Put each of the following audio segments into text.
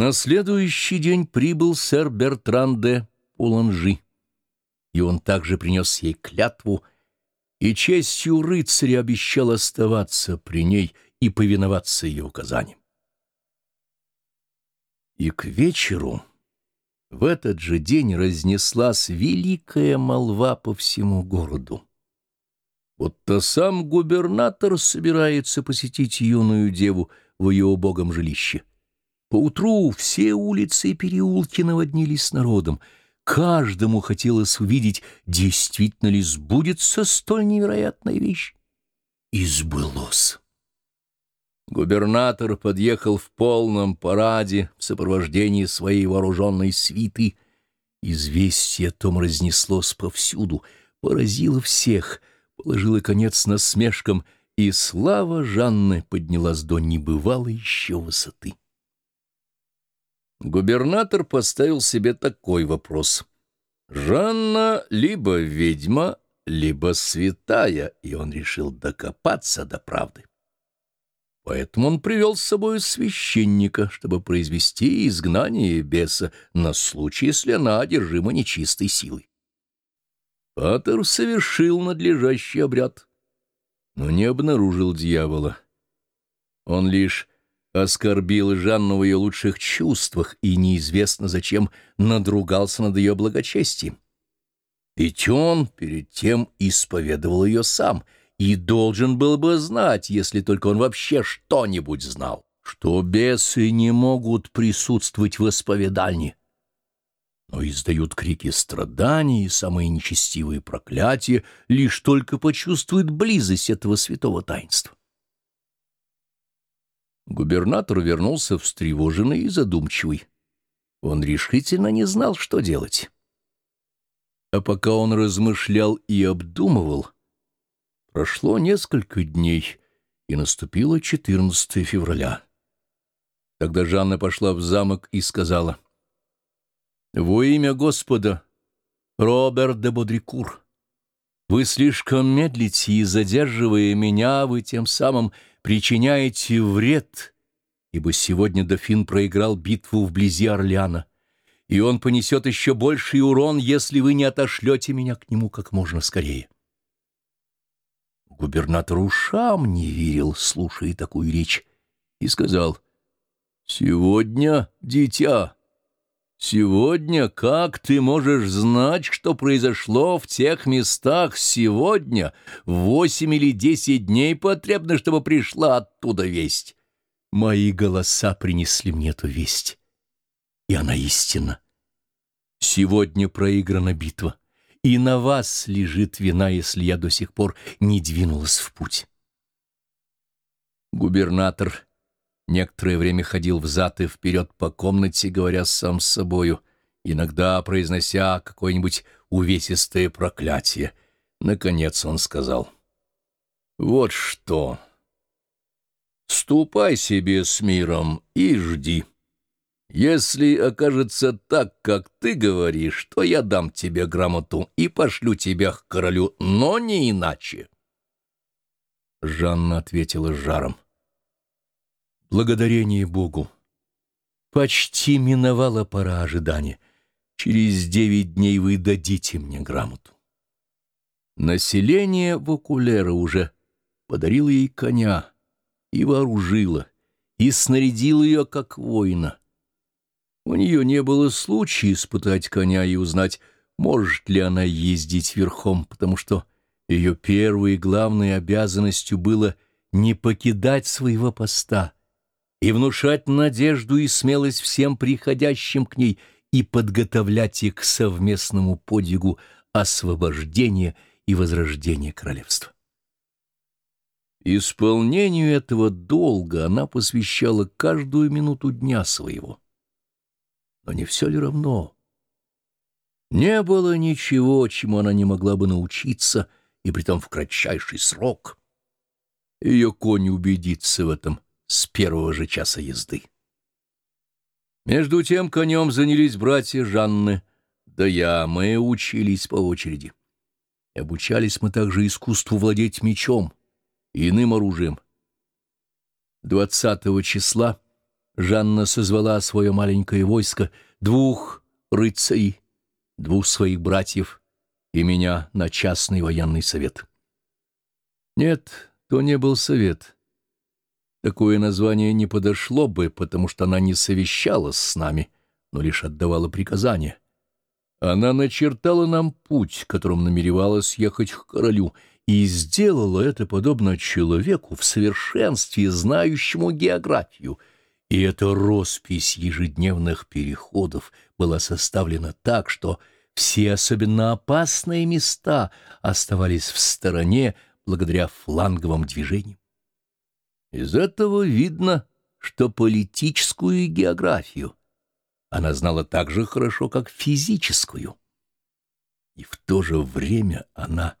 На следующий день прибыл сэр Бертран де Уланжи, и он также принес ей клятву, и честью рыцаря обещал оставаться при ней и повиноваться ее указаниям. И к вечеру в этот же день разнеслась великая молва по всему городу. Вот-то сам губернатор собирается посетить юную деву в ее убогом жилище. Поутру все улицы и переулки наводнились народом. Каждому хотелось увидеть, действительно ли сбудется столь невероятная вещь. И сбылось. Губернатор подъехал в полном параде в сопровождении своей вооруженной свиты. Известие о том разнеслось повсюду, поразило всех, положило конец насмешкам, и слава Жанны поднялась до небывалой еще высоты. Губернатор поставил себе такой вопрос. «Жанна либо ведьма, либо святая», и он решил докопаться до правды. Поэтому он привел с собой священника, чтобы произвести изгнание беса на случай, если она одержима нечистой силой. Патер совершил надлежащий обряд, но не обнаружил дьявола. Он лишь оскорбил Жанну в ее лучших чувствах и неизвестно зачем надругался над ее благочестием. Ведь он перед тем исповедовал ее сам и должен был бы знать, если только он вообще что-нибудь знал, что бесы не могут присутствовать в исповедальне, но издают крики страданий и самые нечестивые проклятия, лишь только почувствуют близость этого святого таинства. Губернатор вернулся встревоженный и задумчивый. Он решительно не знал, что делать. А пока он размышлял и обдумывал, прошло несколько дней, и наступило 14 февраля. Тогда Жанна пошла в замок и сказала, «Во имя Господа, Роберт де Бодрикур, вы слишком медлите, и, задерживая меня, вы тем самым причиняете вред, ибо сегодня дофин проиграл битву вблизи Орлеана, и он понесет еще больший урон, если вы не отошлете меня к нему как можно скорее. Губернатор ушам не верил, слушая такую речь, и сказал, «Сегодня, дитя, сегодня как ты можешь знать, что произошло в тех местах сегодня? Восемь или десять дней потребно, чтобы пришла оттуда весть». Мои голоса принесли мне эту весть, и она истинна. Сегодня проиграна битва, и на вас лежит вина, если я до сих пор не двинулась в путь. Губернатор некоторое время ходил взад и вперед по комнате, говоря сам с собою, иногда произнося какое-нибудь увесистое проклятие. Наконец он сказал, «Вот что...» Ступай себе с миром и жди. Если окажется так, как ты говоришь, то я дам тебе грамоту и пошлю тебя к королю, но не иначе. Жанна ответила с жаром. Благодарение Богу. Почти миновала пора ожидания. Через девять дней вы дадите мне грамоту. Население Вокулера уже подарило ей коня, и вооружила, и снарядила ее как воина. У нее не было случая испытать коня и узнать, может ли она ездить верхом, потому что ее первой и главной обязанностью было не покидать своего поста и внушать надежду и смелость всем приходящим к ней и подготовлять их к совместному подвигу освобождения и возрождения королевства. Исполнению этого долга она посвящала каждую минуту дня своего. Но не все ли равно? Не было ничего, чему она не могла бы научиться, и притом в кратчайший срок. Ее конь убедится в этом с первого же часа езды. Между тем конем занялись братья Жанны, да я, мы учились по очереди. И обучались мы также искусству владеть мечом — иным оружием. 20 числа Жанна созвала свое маленькое войско, двух рыцарей, двух своих братьев и меня на частный военный совет. Нет, то не был совет. Такое название не подошло бы, потому что она не совещалась с нами, но лишь отдавала приказания. Она начертала нам путь, которым намеревалась ехать к королю, и сделала это подобно человеку в совершенстве знающему географию. И эта роспись ежедневных переходов была составлена так, что все особенно опасные места оставались в стороне благодаря фланговым движениям. Из этого видно, что политическую географию она знала так же хорошо, как физическую. И в то же время она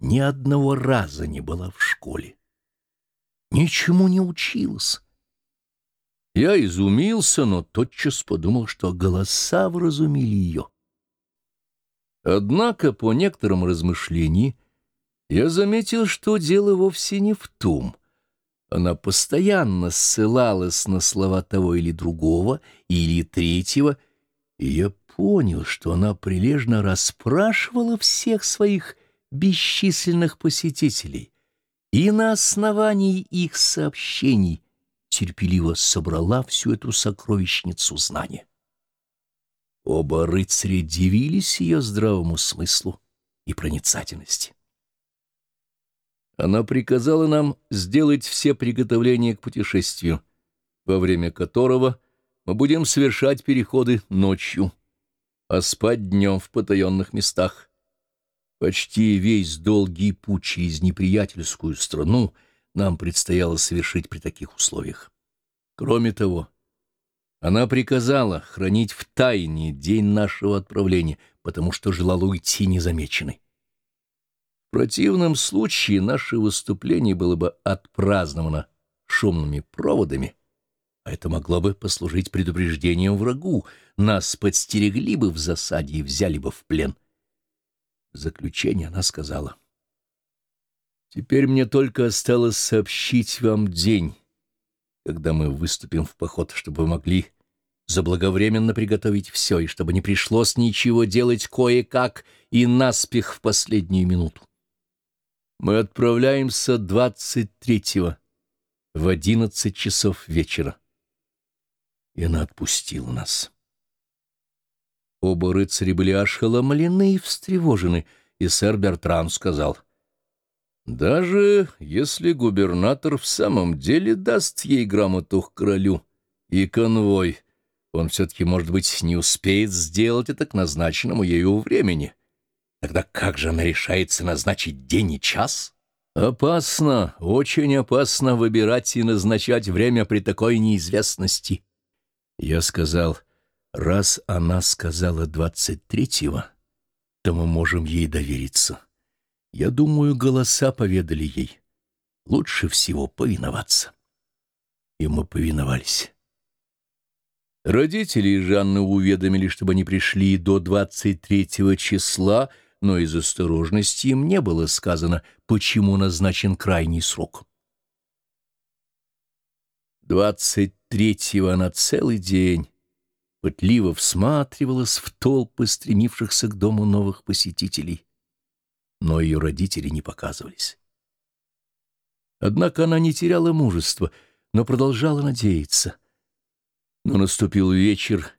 ни одного раза не была в школе. Ничему не училась. Я изумился, но тотчас подумал, что голоса вразумили ее. Однако, по некоторым размышлениям, я заметил, что дело вовсе не в том. Она постоянно ссылалась на слова того или другого, или третьего, и я понял, что она прилежно расспрашивала всех своих бесчисленных посетителей и на основании их сообщений терпеливо собрала всю эту сокровищницу знания. Оба рыцаря дивились ее здравому смыслу и проницательности. Она приказала нам сделать все приготовления к путешествию, во время которого мы будем совершать переходы ночью, а спать днем в потаенных местах. Почти весь долгий путь через неприятельскую страну нам предстояло совершить при таких условиях. Кроме того, она приказала хранить в тайне день нашего отправления, потому что желала уйти незамеченной. В противном случае наше выступление было бы отпраздновано шумными проводами, а это могло бы послужить предупреждением врагу, нас подстерегли бы в засаде и взяли бы в плен. В заключение она сказала, «Теперь мне только осталось сообщить вам день, когда мы выступим в поход, чтобы вы могли заблаговременно приготовить все, и чтобы не пришлось ничего делать кое-как и наспех в последнюю минуту. Мы отправляемся 23-го в 11 часов вечера. И она отпустила нас. Оба рыцаря были ошеломлены и встревожены, и сэр Бертран сказал, «Даже если губернатор в самом деле даст ей грамоту к королю и конвой, он все-таки, может быть, не успеет сделать это к назначенному ею времени». Тогда как же она решается назначить день и час? Опасно, очень опасно выбирать и назначать время при такой неизвестности. Я сказал, раз она сказала двадцать третьего, то мы можем ей довериться. Я думаю, голоса поведали ей. Лучше всего повиноваться. И мы повиновались. Родители Жанны уведомили, чтобы они пришли до двадцать третьего числа, но из осторожности им не было сказано, почему назначен крайний срок. Двадцать третьего на целый день пытливо всматривалась в толпы стремившихся к дому новых посетителей, но ее родители не показывались. Однако она не теряла мужества, но продолжала надеяться. Но наступил вечер,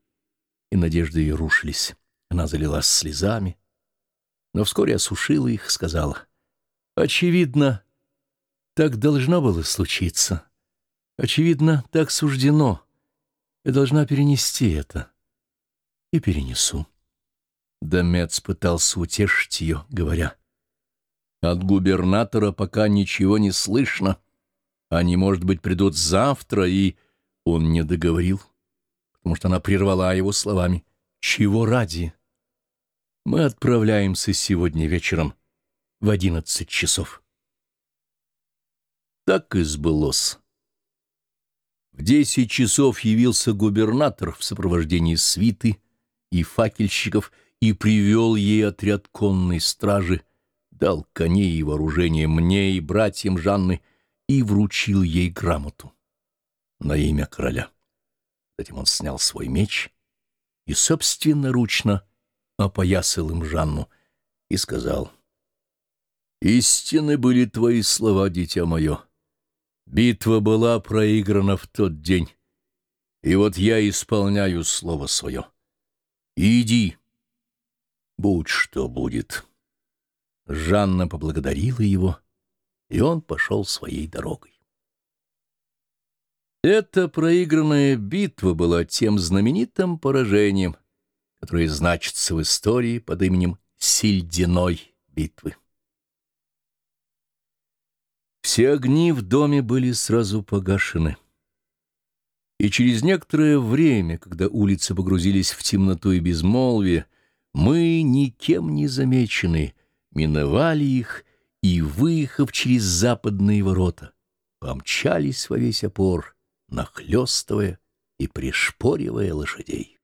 и надежды ее рушились. Она залилась слезами, но вскоре осушила их, сказала. «Очевидно, так должно было случиться. Очевидно, так суждено. Я должна перенести это. И перенесу». Домец пытался утешить ее, говоря. «От губернатора пока ничего не слышно. Они, может быть, придут завтра, и...» Он не договорил, потому что она прервала его словами. «Чего ради?» Мы отправляемся сегодня вечером в одиннадцать часов. Так и сбылось. В десять часов явился губернатор в сопровождении свиты и факельщиков и привел ей отряд конной стражи, дал коней и вооружение мне и братьям Жанны и вручил ей грамоту на имя короля. Затем он снял свой меч и собственноручно опоясал им Жанну и сказал, «Истины были твои слова, дитя мое. Битва была проиграна в тот день, и вот я исполняю слово свое. Иди, будь что будет». Жанна поблагодарила его, и он пошел своей дорогой. Эта проигранная битва была тем знаменитым поражением, которое значится в истории под именем Сильдиной битвы. Все огни в доме были сразу погашены. И через некоторое время, когда улицы погрузились в темноту и безмолвие, мы, никем не замеченные, миновали их и, выехав через западные ворота, помчались во весь опор, нахлёстывая и пришпоривая лошадей.